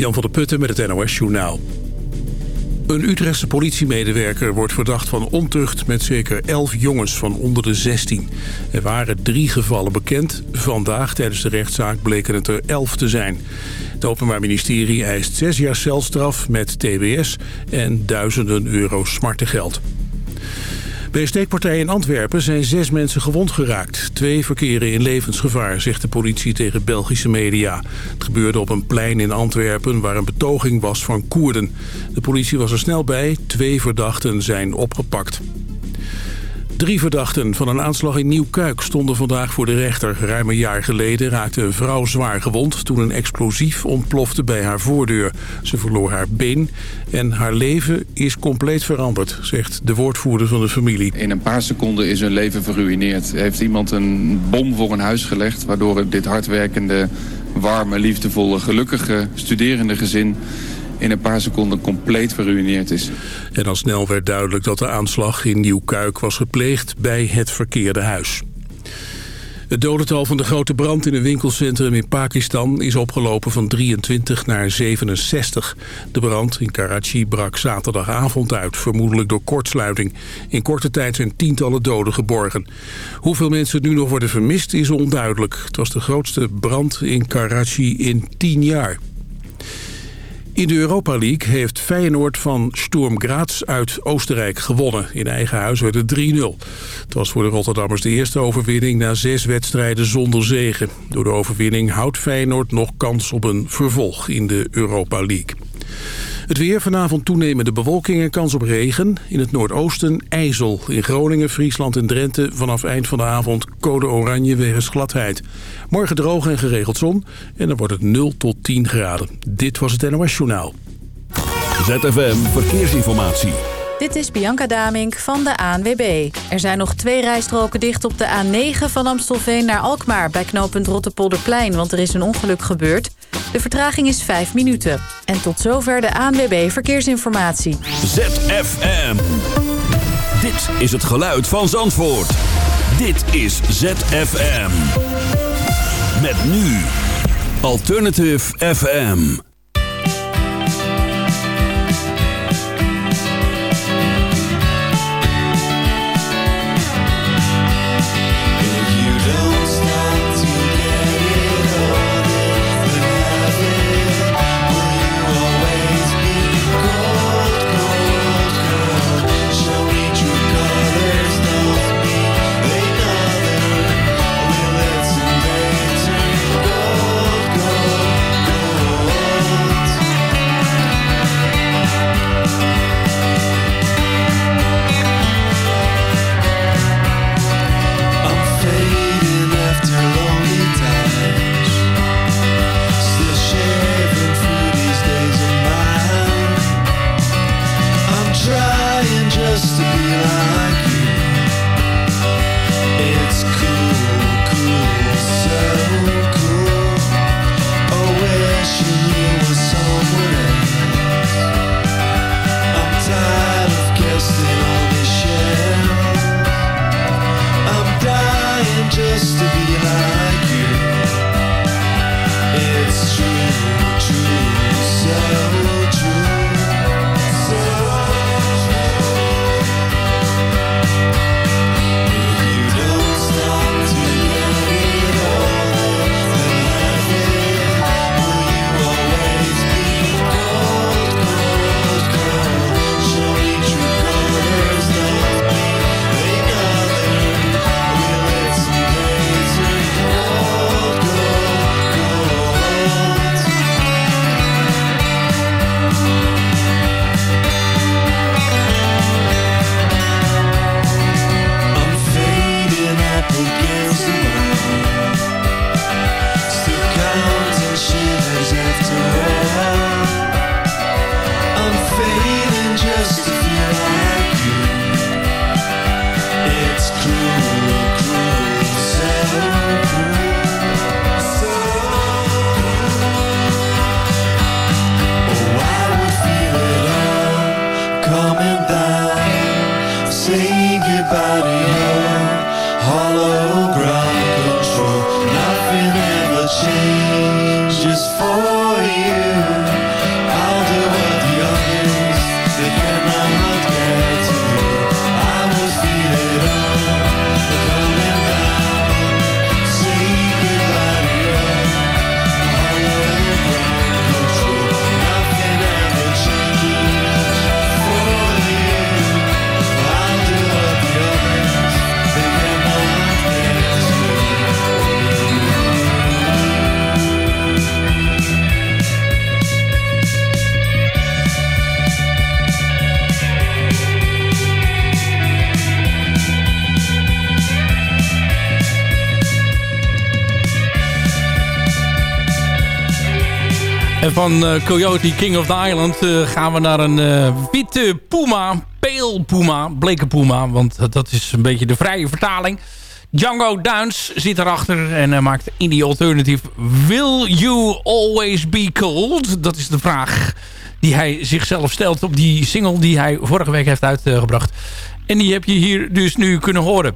Jan van der Putten met het NOS Journaal. Een Utrechtse politiemedewerker wordt verdacht van ontucht met zeker 11 jongens van onder de 16. Er waren drie gevallen bekend. Vandaag tijdens de rechtszaak bleken het er 11 te zijn. Het Openbaar Ministerie eist zes jaar celstraf met tbs en duizenden euro smartengeld. Bij een steekpartij in Antwerpen zijn zes mensen gewond geraakt. Twee verkeren in levensgevaar, zegt de politie tegen Belgische media. Het gebeurde op een plein in Antwerpen waar een betoging was van Koerden. De politie was er snel bij. Twee verdachten zijn opgepakt. Drie verdachten van een aanslag in Nieuwkuik stonden vandaag voor de rechter. Ruim een jaar geleden raakte een vrouw zwaar gewond toen een explosief ontplofte bij haar voordeur. Ze verloor haar been en haar leven is compleet veranderd, zegt de woordvoerder van de familie. In een paar seconden is hun leven verruineerd. Heeft iemand een bom voor een huis gelegd waardoor dit hardwerkende, warme, liefdevolle, gelukkige, studerende gezin in een paar seconden compleet verruineerd is. En al snel werd duidelijk dat de aanslag in Nieuwkuik was gepleegd bij het verkeerde huis. Het dodental van de grote brand in een winkelcentrum in Pakistan is opgelopen van 23 naar 67. De brand in Karachi brak zaterdagavond uit, vermoedelijk door kortsluiting. In korte tijd zijn tientallen doden geborgen. Hoeveel mensen nu nog worden vermist is onduidelijk. Het was de grootste brand in Karachi in 10 jaar. In de Europa League heeft Feyenoord van Sturm Graz uit Oostenrijk gewonnen. In eigen huis werd het 3-0. Het was voor de Rotterdammers de eerste overwinning na zes wedstrijden zonder zegen. Door de overwinning houdt Feyenoord nog kans op een vervolg in de Europa League. Het weer vanavond toenemende bewolking en kans op regen. In het noordoosten ijzel. In Groningen, Friesland en Drenthe vanaf eind van de avond code oranje wegens gladheid. Morgen droog en geregeld zon en dan wordt het 0 tot 10 graden. Dit was het NOS Journaal. ZFM Verkeersinformatie. Dit is Bianca Damink van de ANWB. Er zijn nog twee rijstroken dicht op de A9 van Amstelveen naar Alkmaar... bij knooppunt Rottepolderplein, want er is een ongeluk gebeurd. De vertraging is 5 minuten. En tot zover de ANWB Verkeersinformatie. ZFM. Dit is het geluid van Zandvoort. Dit is ZFM. Met nu Alternative FM. En van uh, Coyote King of the Island uh, gaan we naar een uh, witte puma. Pale puma, bleke puma. Want dat is een beetje de vrije vertaling. Django Downs zit erachter en maakt indie alternative. Will you always be cold? Dat is de vraag die hij zichzelf stelt op die single die hij vorige week heeft uitgebracht. En die heb je hier dus nu kunnen horen.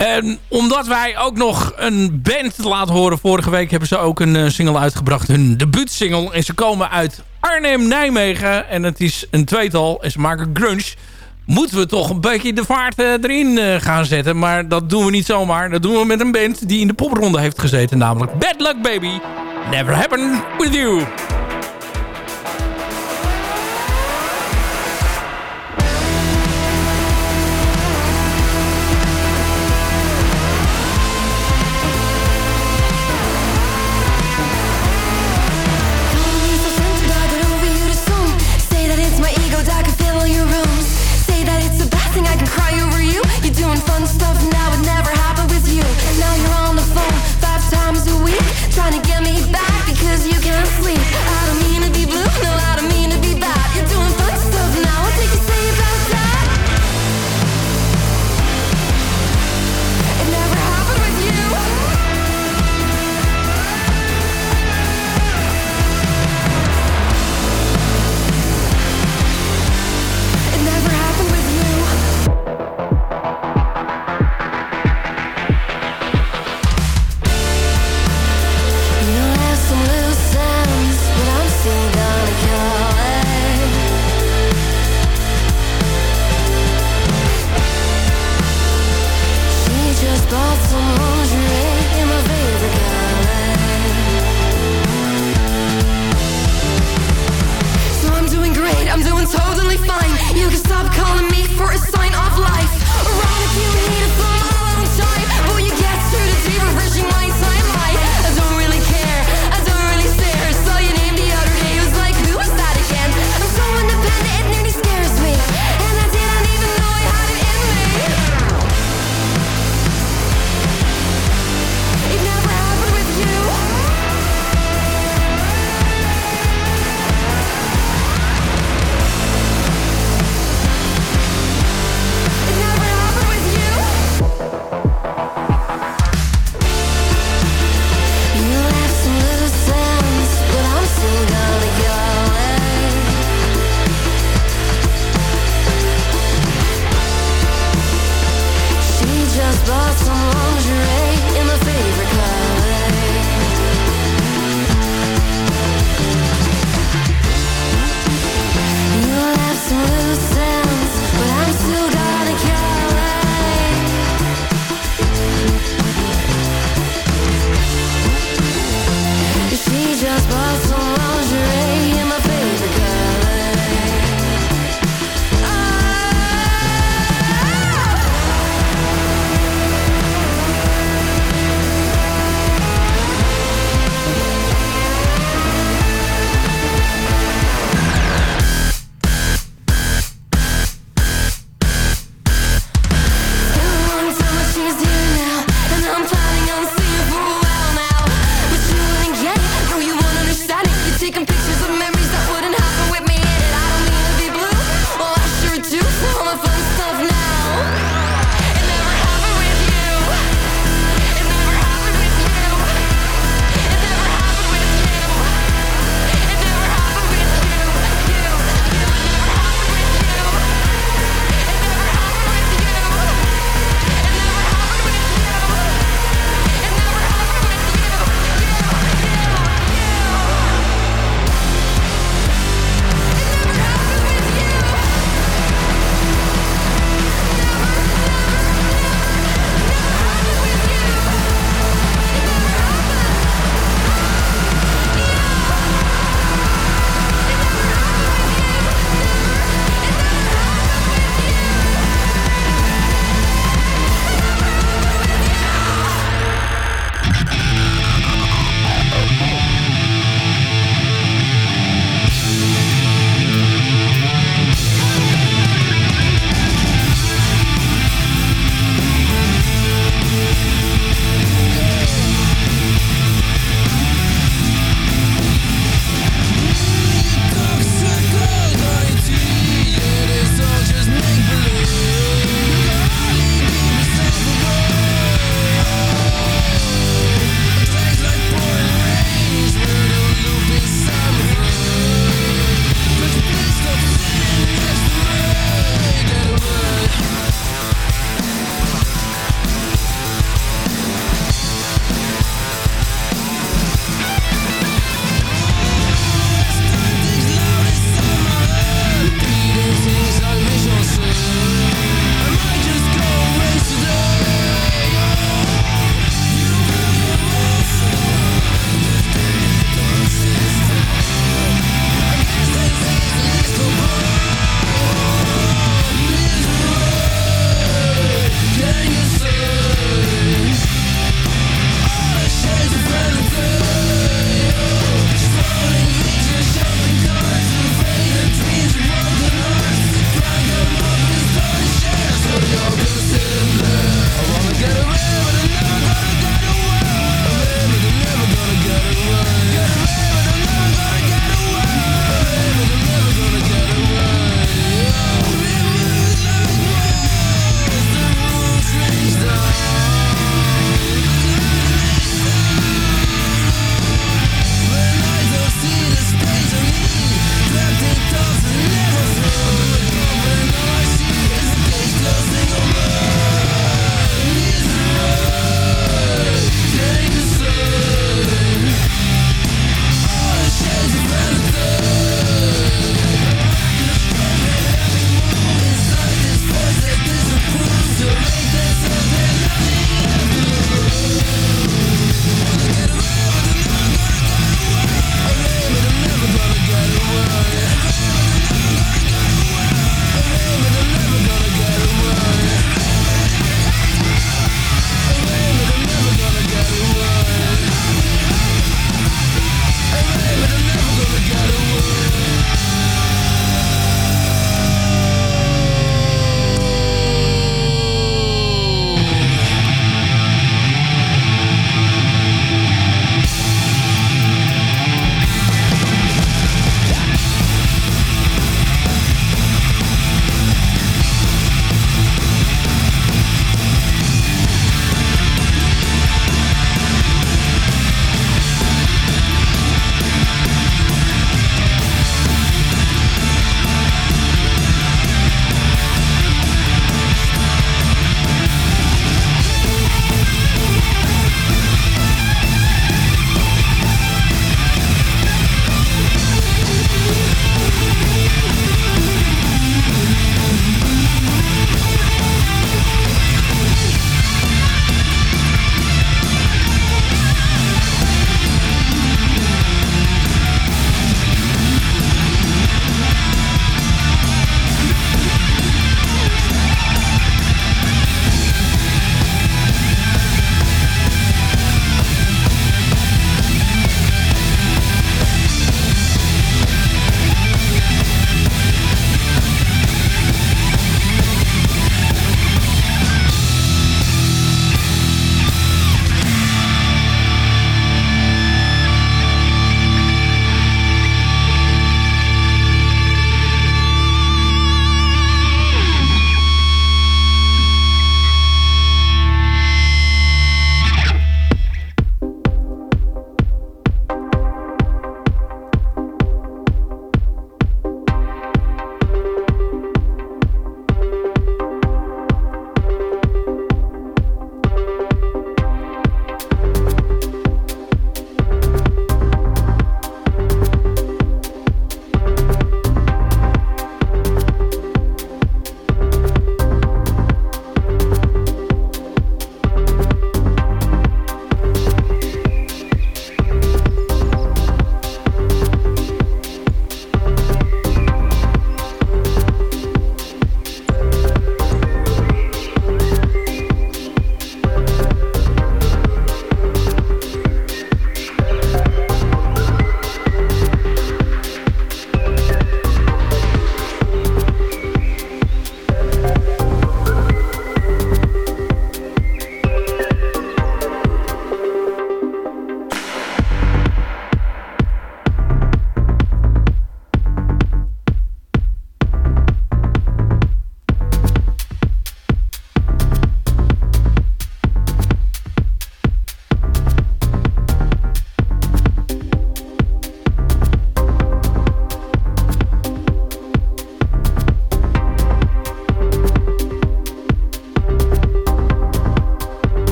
En omdat wij ook nog een band laten horen... vorige week hebben ze ook een eh, single uitgebracht. Hun debuutsingle. En ze komen uit Arnhem-Nijmegen. En het is een tweetal. En ze maken grunge. Moeten we toch een beetje de vaart eh, erin eh, gaan zetten. Maar dat doen we niet zomaar. Dat doen we met een band die in de popronde heeft gezeten. Namelijk Bad Luck Baby. Never Happen With You.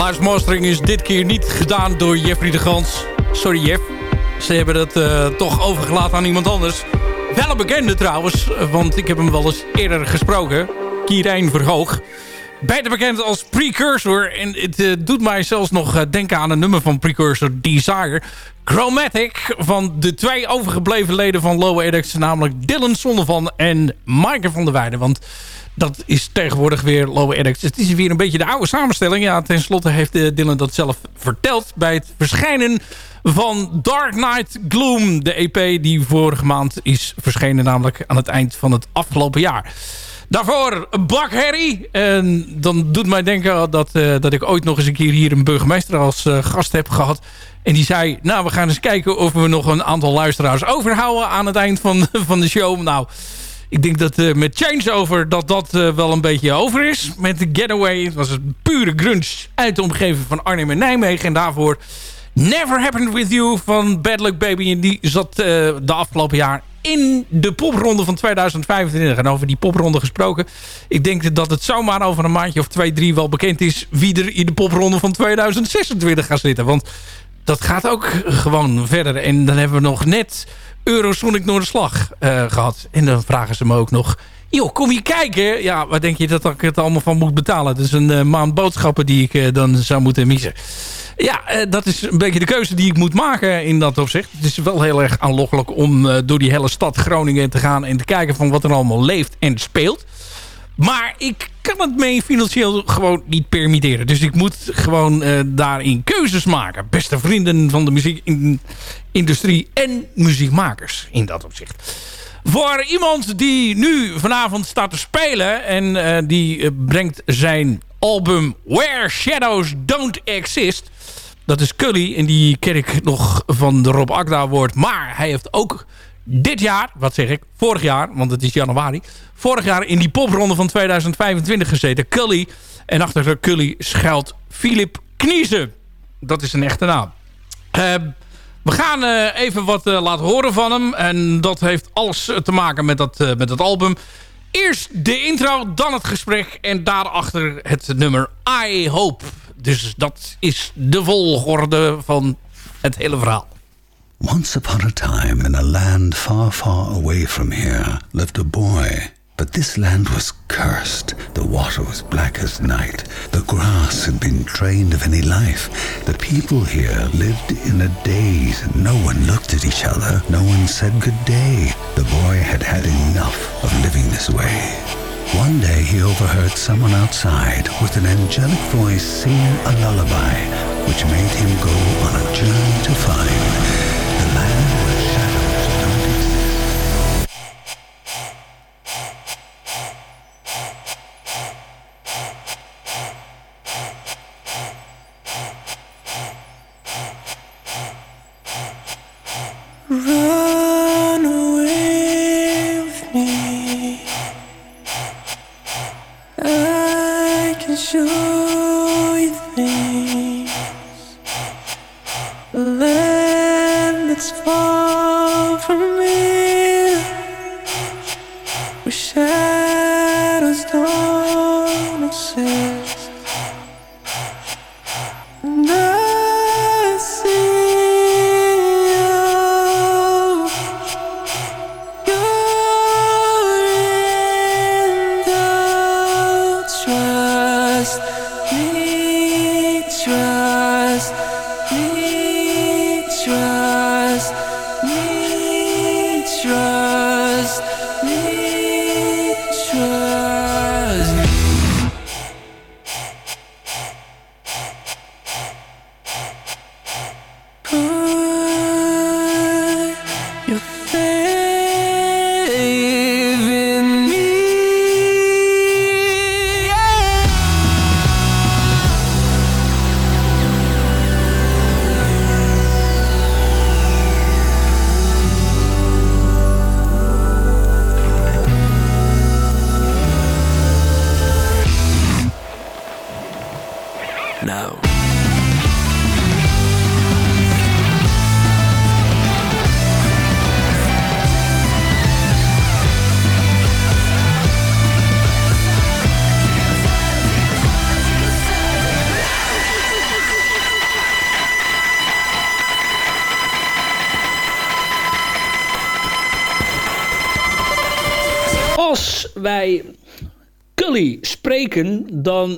Geluidsmastering is dit keer niet gedaan door Jeffrey de Gans. Sorry Jeff. Ze hebben dat uh, toch overgelaten aan iemand anders. Wel een bekende trouwens, want ik heb hem wel eens eerder gesproken. Kierijn Verhoog. Beter bekend als Precursor. En het uh, doet mij zelfs nog uh, denken aan een nummer van Precursor, Desire. Chromatic van de twee overgebleven leden van Low EdX. Namelijk Dylan Sonnevan en Maaike van der Weijden. Want dat is tegenwoordig weer Low EdX. Het is weer een beetje de oude samenstelling. Ja, ten slotte heeft uh, Dylan dat zelf verteld bij het verschijnen van Dark Knight Gloom. De EP die vorige maand is verschenen, namelijk aan het eind van het afgelopen jaar. Daarvoor Bak Harry. En dan doet mij denken dat, uh, dat ik ooit nog eens een keer hier een burgemeester als uh, gast heb gehad. En die zei, nou we gaan eens kijken of we nog een aantal luisteraars overhouden aan het eind van, van de show. Nou, ik denk dat uh, met Changeover dat dat wel een beetje over is. Met de Getaway, het was een pure grunge uit de omgeving van Arnhem en Nijmegen. En daarvoor Never Happened With You van Bad Luck Baby. En die zat de afgelopen jaar in de popronde van 2025. En over die popronde gesproken. Ik denk dat het zomaar over een maandje of twee, drie wel bekend is... wie er in de popronde van 2026 gaat zitten. Want dat gaat ook gewoon verder. En dan hebben we nog net Eurosonic Noorderslag uh, gehad. En dan vragen ze me ook nog... joh, kom je kijken? Ja, waar denk je dat ik het allemaal van moet betalen? Dat is een uh, maand boodschappen die ik uh, dan zou moeten missen. Ja, uh, dat is een beetje de keuze die ik moet maken in dat opzicht. Het is wel heel erg aanlokkelijk om door die hele stad Groningen te gaan... en te kijken van wat er allemaal leeft en speelt. Maar ik kan het mee financieel gewoon niet permitteren. Dus ik moet gewoon daarin keuzes maken. Beste vrienden van de muziekindustrie en muziekmakers in dat opzicht. Voor iemand die nu vanavond staat te spelen... en die brengt zijn album Where Shadows Don't Exist... Dat is Cully. En die ken ik nog van de Rob Akda woord. Maar hij heeft ook dit jaar, wat zeg ik, vorig jaar, want het is januari. Vorig jaar in die popronde van 2025 gezeten. Cully. En achter Cully schuilt Philip Kniezen. Dat is een echte naam. Uh, we gaan uh, even wat uh, laten horen van hem. En dat heeft alles te maken met dat, met dat album. Eerst de intro, dan het gesprek. En daarachter het nummer I Hope. Dus dat is de volgorde van het hele verhaal. Once upon a time, in a land far, far away from here, lived a boy. But this land was cursed. The water was black as night. The grass had been drained of any life. The people here lived in a daze. No one looked at each other. No one said good day. The boy had had enough of living this way. One day he overheard someone outside with an angelic voice sing a lullaby, which made him go on a journey to find Run away with me. I can show you things. Land that's far from here, where shadows don't exist.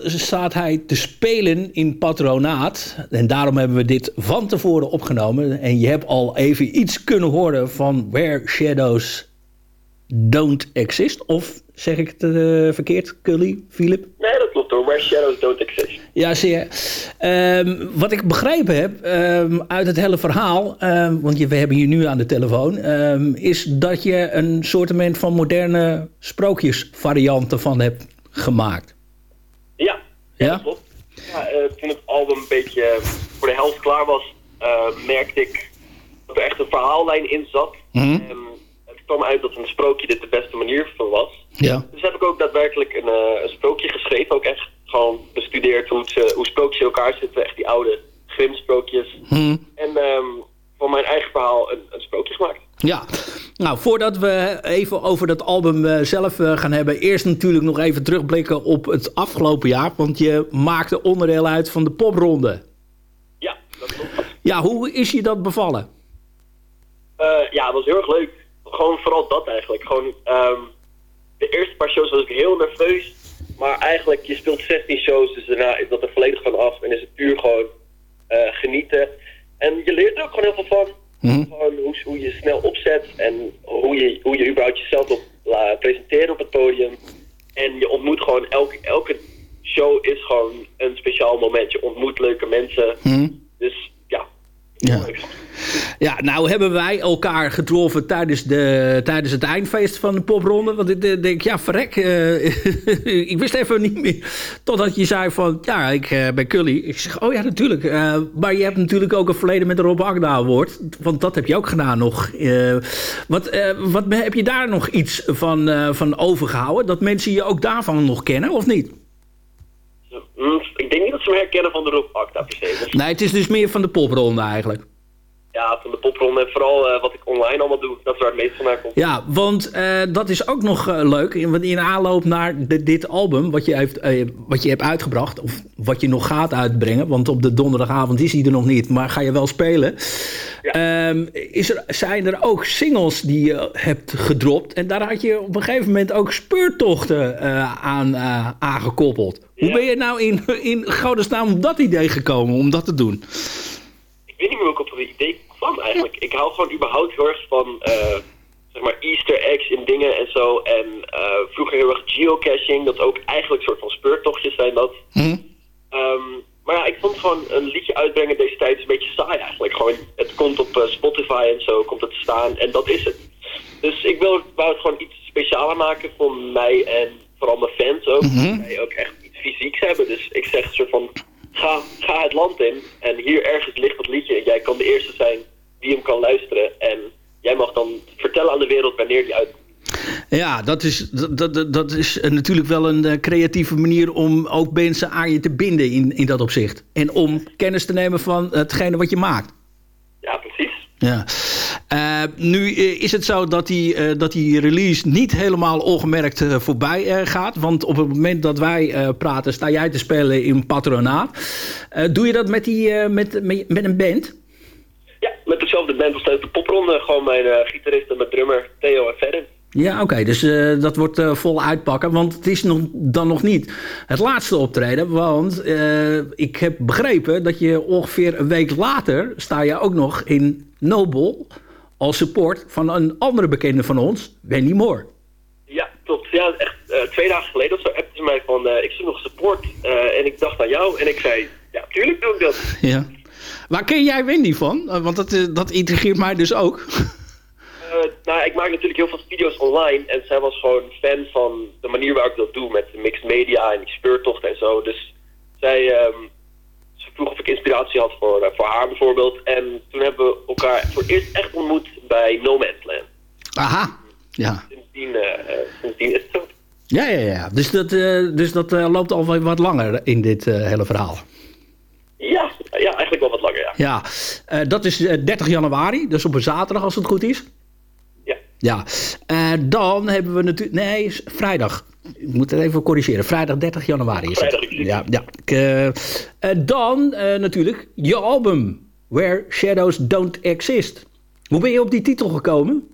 Staat hij te spelen in patronaat. En daarom hebben we dit van tevoren opgenomen. En je hebt al even iets kunnen horen van Where Shadows Don't Exist. Of zeg ik het eh, verkeerd, Cully, Philip? Nee, dat klopt hoor. Where Shadows Don't Exist. Ja, zeer. Ehm, wat ik begrepen heb ehm, uit het hele verhaal, ehm, want je, we hebben je nu aan de telefoon, is dat je een soortement van moderne sprookjesvarianten van hebt gemaakt. Ja, Ja? dat klopt. Ja, eh, toen het album een beetje eh, voor de helft klaar was, eh, merkte ik dat er echt een verhaallijn in zat. Mhm. En het kwam uit dat een sprookje dit de beste manier voor was. Ja. Dus heb ik ook daadwerkelijk een, een sprookje geschreven. Ook echt gewoon bestudeerd hoe, het, hoe sprookjes in elkaar zitten. Echt die oude Grimm-sprookjes. Mhm. En ehm, van mijn eigen verhaal een, een sprookje gemaakt. Ja, nou voordat we even over dat album eh, zelf eh, gaan hebben, eerst natuurlijk nog even terugblikken op het afgelopen jaar, want je maakte onderdeel uit van de popronde. Ja, dat klopt. Ja, hoe is je dat bevallen? Eh, ja, het was heel erg leuk. Gewoon vooral dat eigenlijk. Gewoon ehm, de eerste paar shows was ik heel nerveus. Maar eigenlijk, je speelt 16 shows, dus daarna is dat er volledig van af. En is het puur gewoon genieten. En je leert er ook gewoon heel veel van. Gewoon hoe, hoe je snel opzet en hoe je, hoe je überhaupt jezelf op, laat presenteren op het podium. En je ontmoet gewoon, elke, elke show is gewoon een speciaal moment. Je ontmoet leuke mensen. Dus ja, Ja. nou hebben wij elkaar getroffen tijdens, de, tijdens het eindfeest van de popronde. Want ik denk, ja, verrek. eh, ik wist even niet meer. Totdat je zei van, ja, ik eh, ben Cully. Ik zeg, oh ja, natuurlijk. Eh, maar je hebt natuurlijk ook een verleden met de Rob Agda Award. Want dat heb je ook gedaan nog. Wat, wat heb je daar nog iets van, van overgehouden? Dat mensen je ook daarvan nog kennen, of niet? Hm, ik denk niet dat ze me herkennen van de Rob Acta per Nee, het is dus meer van de popronde eigenlijk. Ja, van de popronde en vooral eh, wat ik online allemaal doe, dat is waar het meest vandaan komt. Ja, want eh, dat is ook nog eh, leuk. In, want in aanloop naar de- dit album, wat je, heeft, wat je hebt uitgebracht, of wat je nog gaat uitbrengen, want op de donderdagavond is hij er nog niet, maar ga je wel spelen. Ehm, is er, zijn er ook singles die je hebt gedropt? En daar had je op een gegeven moment ook speurtochten aan aangekoppeld. Hoe Ja. ben je nou in, in godesnaam op dat idee gekomen om dat te doen? Ik weet niet meer hoe ik op dat idee kwam eigenlijk. Ik hou gewoon überhaupt heel erg van eh, zeg maar easter eggs in dingen en zo. En eh, vroeger heel erg geocaching, dat ook eigenlijk een soort van speurtochtjes zijn dat. Ehm, maar ja, ik vond gewoon een liedje uitbrengen deze tijd is een beetje saai eigenlijk. Gewoon, het komt op eh, Spotify en zo, komt het te staan en dat is het. Dus ik wil, wou het gewoon iets specialer maken voor mij en vooral mijn fans ook. Dat zij ook echt iets fysieks hebben. Dus ik zeg een soort van, ga, ga het land in en hier ergens ligt dat liedje. En jij kan de eerste zijn die hem kan luisteren. En jij mag dan vertellen aan de wereld wanneer die uitkomt. Ja, dat is, dat, dat, dat is natuurlijk wel een eh, creatieve manier om ook mensen aan je te binden in, in dat opzicht. En om kennis te nemen van hetgene wat je maakt. Ja, precies. Ja. Eh, nu eh, is het zo dat die, eh, dat die release niet helemaal ongemerkt voorbij gaat. Want op het moment dat wij praten, sta jij te spelen in Patronaat. Doe je dat met, die, met, met, met een band? Ja, met dezelfde band als de popronde. Gewoon mijn gitarist en mijn drummer Theo en Ferrin. Ja, oké. dus dat wordt vol uitpakken. Want het is nog, dan nog niet het laatste optreden. Want ik heb begrepen dat je ongeveer een week later... sta je ook nog in Nobel als support van een andere bekende van ons, Wendy Moore. Ja, klopt. Ja, echt eh, twee dagen geleden of zo appte ze mij van, eh, ik zoek nog support. eh, en ik dacht aan jou en ik zei, ja, tuurlijk doe ik dat. Ja. Waar ken jij Wendy van? Want dat, dat intrigeert mij dus ook. Nou, ik maak natuurlijk heel veel video's online en zij was gewoon fan van de manier waarop ik dat doe met de mixed media en die speurtocht en zo. Dus zij ehm, vroeg of ik inspiratie had voor, eh, voor haar bijvoorbeeld. En toen hebben we elkaar voor het eerst echt ontmoet bij No Man's Land. Aha. Ja. Sindsdien, eh, eh, sindsdien is het zo. Ja, ja, ja. Dus dat, dus dat loopt al wat langer in dit hele verhaal. Ja, ja, eigenlijk wel wat langer, ja. Ja, dat is eh, 30 januari, dus op een zaterdag als het goed is. Ja. Ja, dan hebben we natuurlijk... Nee, vrijdag. Ik moet het even corrigeren. Vrijdag 30 januari is het. Vrijdag, precies. Ja, ja. Ik, eh, dan eh, natuurlijk je album. Where Shadows Don't Exist. Hoe ben je op die titel gekomen?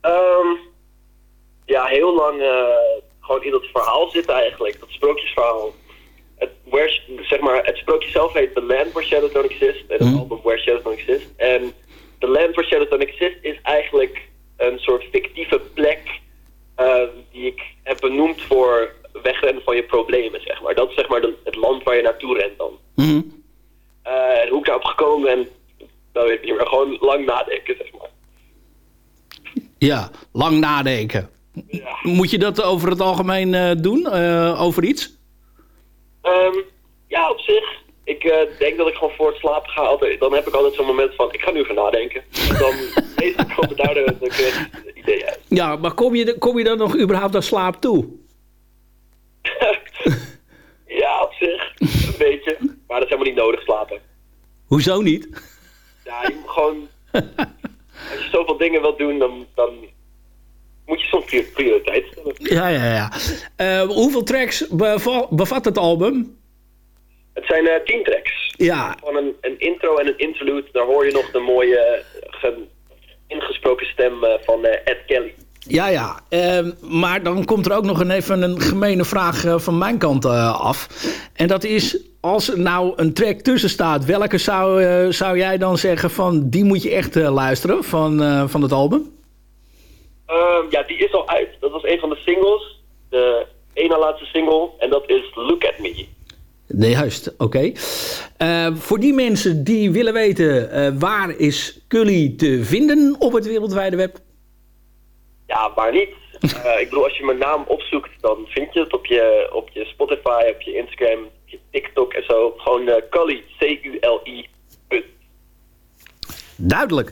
Ehm, ja, heel lang gewoon in dat verhaal zitten eigenlijk. Dat sprookjesverhaal. Het, where, zeg maar, het sprookje zelf heet The Land Where Shadows Don't Exist. En het album Where Shadows Don't Exist. En The Land Where Shadows Don't Exist is eigenlijk een soort fictieve plek die ik heb benoemd voor wegrennen van je problemen, zeg maar. Dat is zeg maar de- het land waar je naartoe rent dan. Mhm. Eh, en hoe ik daarop gekomen ben, dat weet ik niet meer. Gewoon lang nadenken, zeg maar. Ja, lang nadenken. Moet je dat over het algemeen eh, doen? eh, over iets? Ehm, ja, op zich. Ik eh, denk dat ik gewoon voor het slapen ga. Altijd, dan heb ik altijd zo'n moment van, ik ga nu gaan nadenken. En dan lees ik over daardoor een idee uit. Ja, maar kom je, kom je dan nog überhaupt aan slaap toe? Ja, op zich. Een beetje. Maar dat is helemaal niet nodig, slapen. Hoezo niet? Ja, je moet gewoon... Als je zoveel dingen wilt doen, dan, dan moet je soms prior- prioriteit stellen. Ja, ja, ja. Eh, hoeveel tracks beva- bevat het album? Het zijn eh, tien tracks. Ja, Van een, een intro en een interlude. Daar hoor je nog de mooie eh, ge- ingesproken stem eh, van Ed Kelly. ja, ja. Ehm, maar dan komt er ook nog een, even een gemene vraag van mijn kant af. En dat is, als er nou een track tussen staat... welke zou, zou jij dan zeggen van... die moet je echt luisteren van, van het album? Ehm, ja, die is al uit. Dat was een van de singles. De ene laatste single. En dat is Look At Me. Nee, juist. Oké. Eh, voor die mensen die willen weten... eh, waar is Cully te vinden op het wereldwijde web? Ja, waar niet? Eh, ik bedoel, als je mijn naam opzoekt, dan vind je het op je, op je Spotify, op je Instagram, op je TikTok en zo. Gewoon Cully, C-U-L-I. Duidelijk.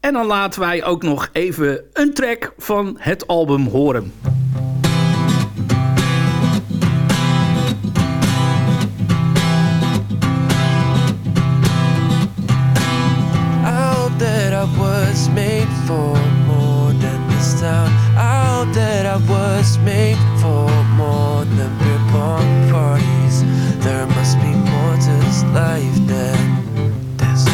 En dan laten wij ook nog even een track van het album horen. Was made for more than this town. I hope that I was made for more than beer pong parties. There must be more to this life than this.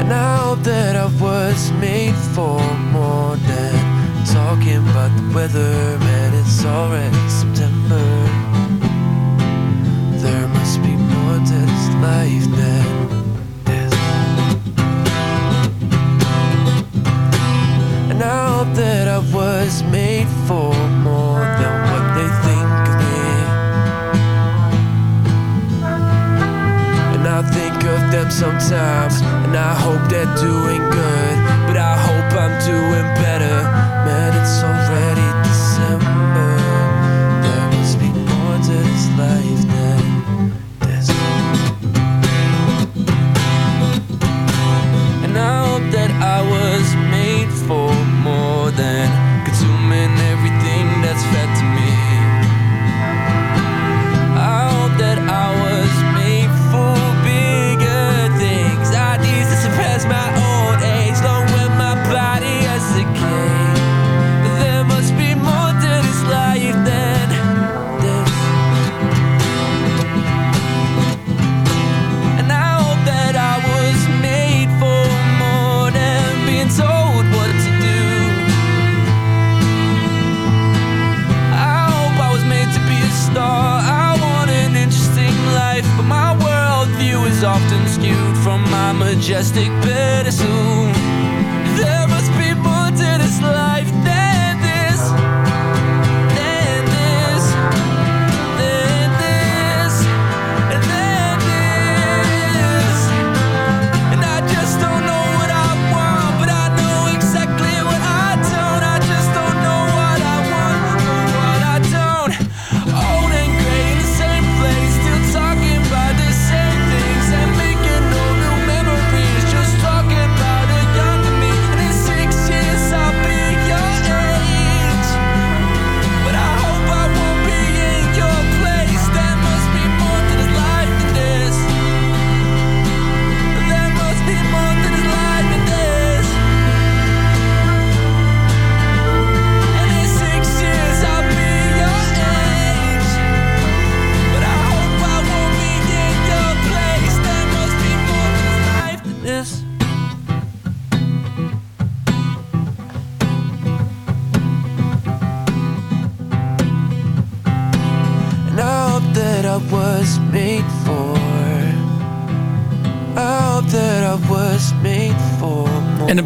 And I hope that I was made for more than talking about the weather. Man, it's already was made for more than what they think of me. And I think of them sometimes, and I hope they're doing good.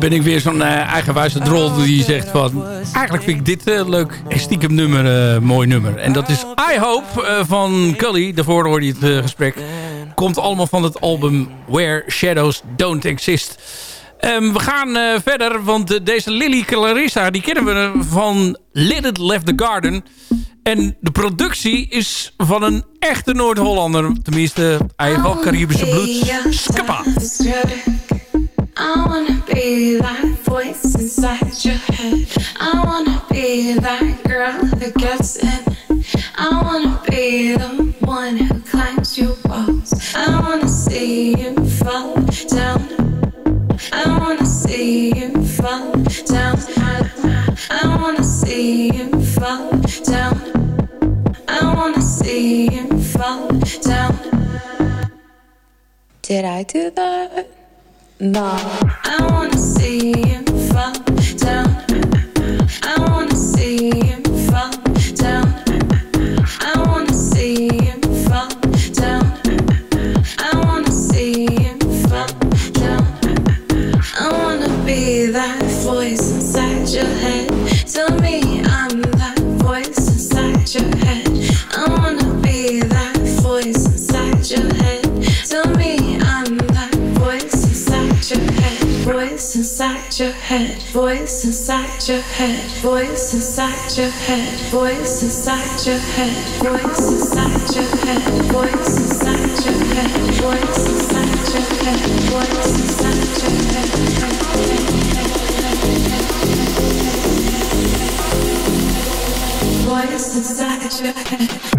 Ben ik weer zo'n eh, eigenwijze drol die zegt van... Eigenlijk vind ik dit eh, leuk stiekem nummer, eh, mooi nummer. En dat is I Hope van Cully. Daarvoor hoorde je het gesprek. Komt allemaal van het album Where Shadows Don't Exist. Ehm, we gaan verder, want deze Lily Clarissa... die kennen we van It Left the Garden... En de productie is van een echte Noord-Hollander. Tenminste, hij heeft wel Caribische bloed. Skippa. I wanna be that voice inside your head. I wanna be that girl that gets in. I wanna be the one who climbs your walls. I wanna see you fall down. I wanna see you fall down. I wanna see you fall down. I wanna see you fall down. Did I do that voice inside your head. Tell him. Fall down. I wanna see him fa, tell him I wanna see in front down I want to be that voice inside your head. Tell me I'm that voice inside your head. I wanna be that your head, voice inside your head, voice inside your head, voice inside your head, voice inside your head, voice inside your head, voice inside your head, voice inside your head. Voice inside your head.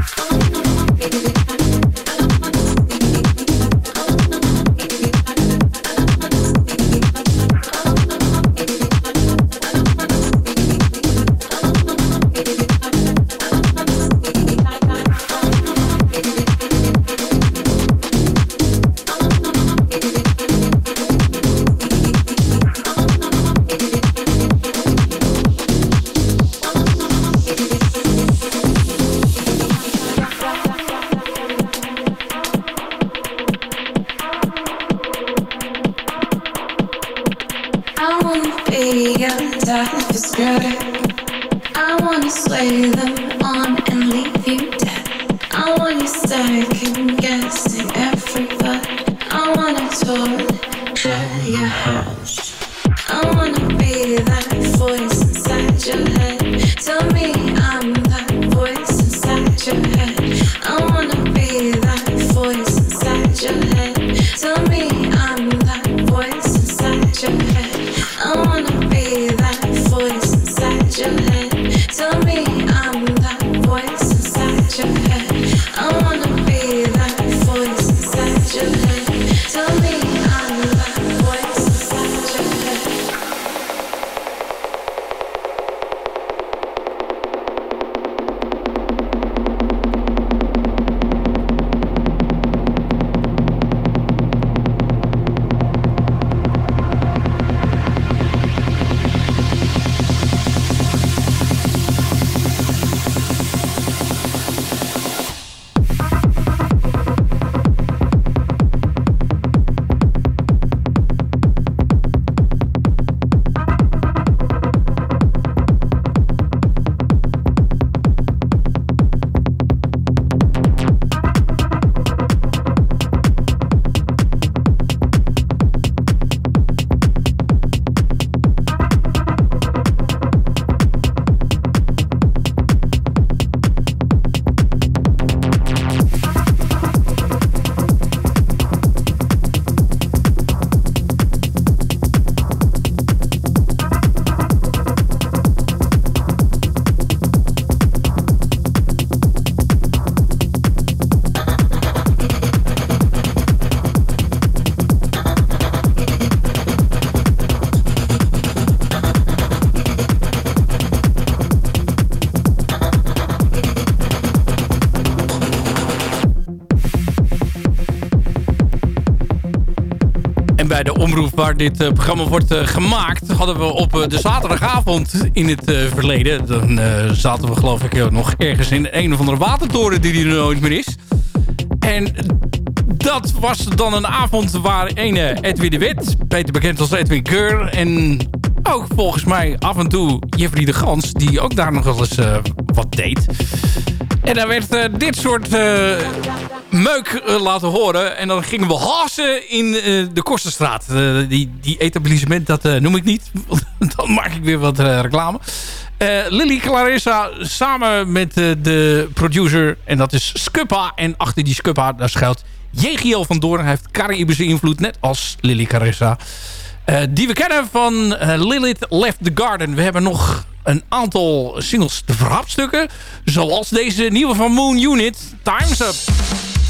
De omroep waar dit eh, programma wordt eh, gemaakt... hadden we op eh, de zaterdagavond in het verleden... dan zaten we geloof ik nog ergens in een of andere watertoren... die er nooit meer is. En dat was dan een avond waar ene Edwin de Wit, beter bekend als Edwin Keur... en ook volgens mij af en toe Jeffrey de Gans, die ook daar nog wel eens wat deed. En daar werd dit soort meuk eh, laten horen. En dan gingen we hazen in eh, de Kosterstraat. Eh, die, die etablissement, dat noem ik niet. dan maak ik weer wat reclame. Lily Clarissa samen met de producer. En dat is Scuppa. En achter die Scuppa, daar schuilt JGL van Doorn. Hij heeft Caribische invloed, net als Lily Clarissa. Die we kennen van eh, Lilith Left the Garden. We hebben nog een aantal singles te verhapstukken. Zoals deze nieuwe van Moon Unit, Time's Up.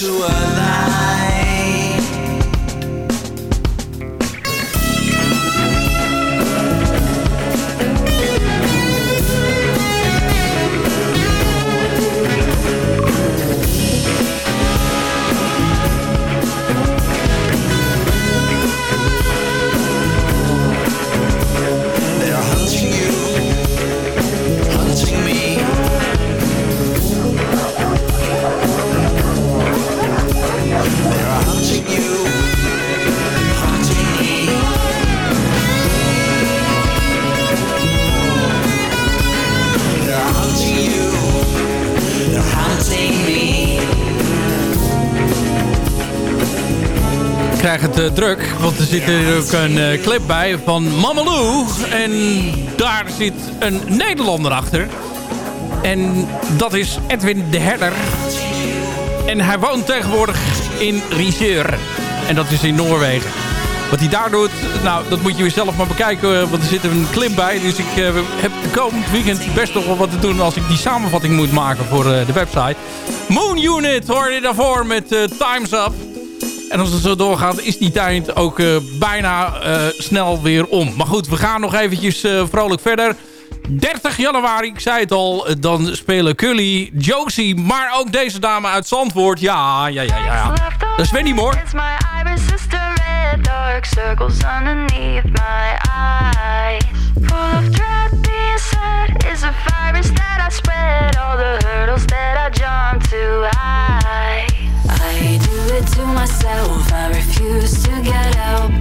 to us. Druk. Want er zit er ook een eh, clip bij van Mamalou. En daar zit een Nederlander achter. En dat is Edwin de Herder. En hij woont tegenwoordig in Riseur. En dat is in Noorwegen. Wat hij daar doet, nou, dat moet je weer zelf maar bekijken. eh, Want er zit een clip bij. Dus ik eh, heb de komend weekend best nog wel wat te doen... als ik die samenvatting moet maken voor eh, de website. Moon Unit hoor je daarvoor met eh, Time's Up. En als het zo doorgaat, is die tijd ook eh, bijna eh, snel weer om. Maar goed, we gaan nog eventjes eh, vrolijk verder. 30 januari, ik zei het al, dan spelen Cully, Josie... maar ook deze dame uit Zandvoort. Ja, ja, ja, ja. Dat is Wendy Moore. Dark. Full of is a virus that I spread. All the hurdles that I. It to myself. I refuse to get help.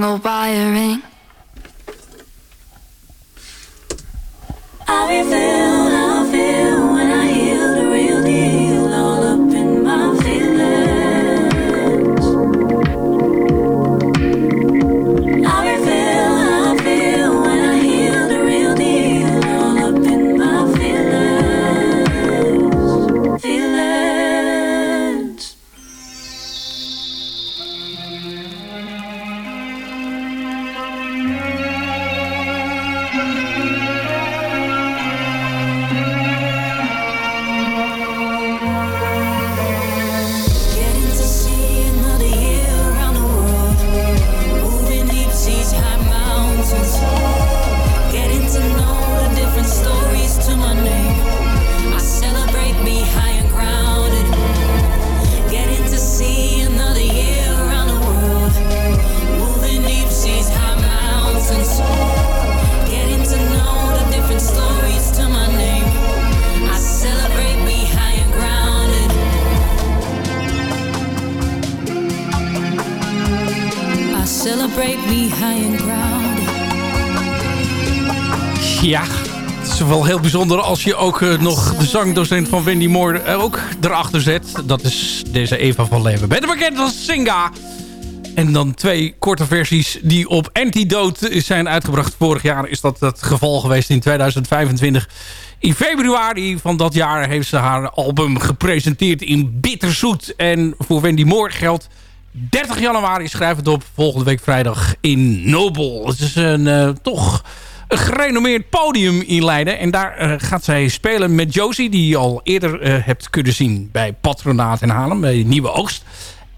single wiring bijzonder als je ook eh, nog de zangdocent van Wendy Moore eh, ook erachter zet. Dat is deze Eva van Leven. Beter bekend als Singa. En dan twee korte versies die op Antidote zijn uitgebracht. Vorig jaar is dat het geval geweest in 2025. In februari van dat jaar heeft ze haar album gepresenteerd in Bitterzoet. En voor Wendy Moore geldt 30 januari schrijf het op. Volgende week vrijdag in Nobel. Het is een eh, toch een gerenommeerd podium in Leiden. En daar eh, gaat zij spelen met Josie, die je al eerder eh, hebt kunnen zien bij Patronaat in Haarlem, bij Nieuwe Oogst.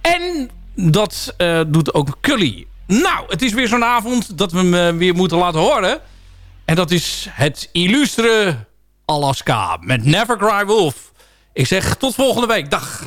En dat eh, doet ook Cully. Nou, het is weer zo'n avond dat we hem weer moeten laten horen. En dat is het illustre Alaska met Never Cry Wolf. Ik zeg tot volgende week. Dag.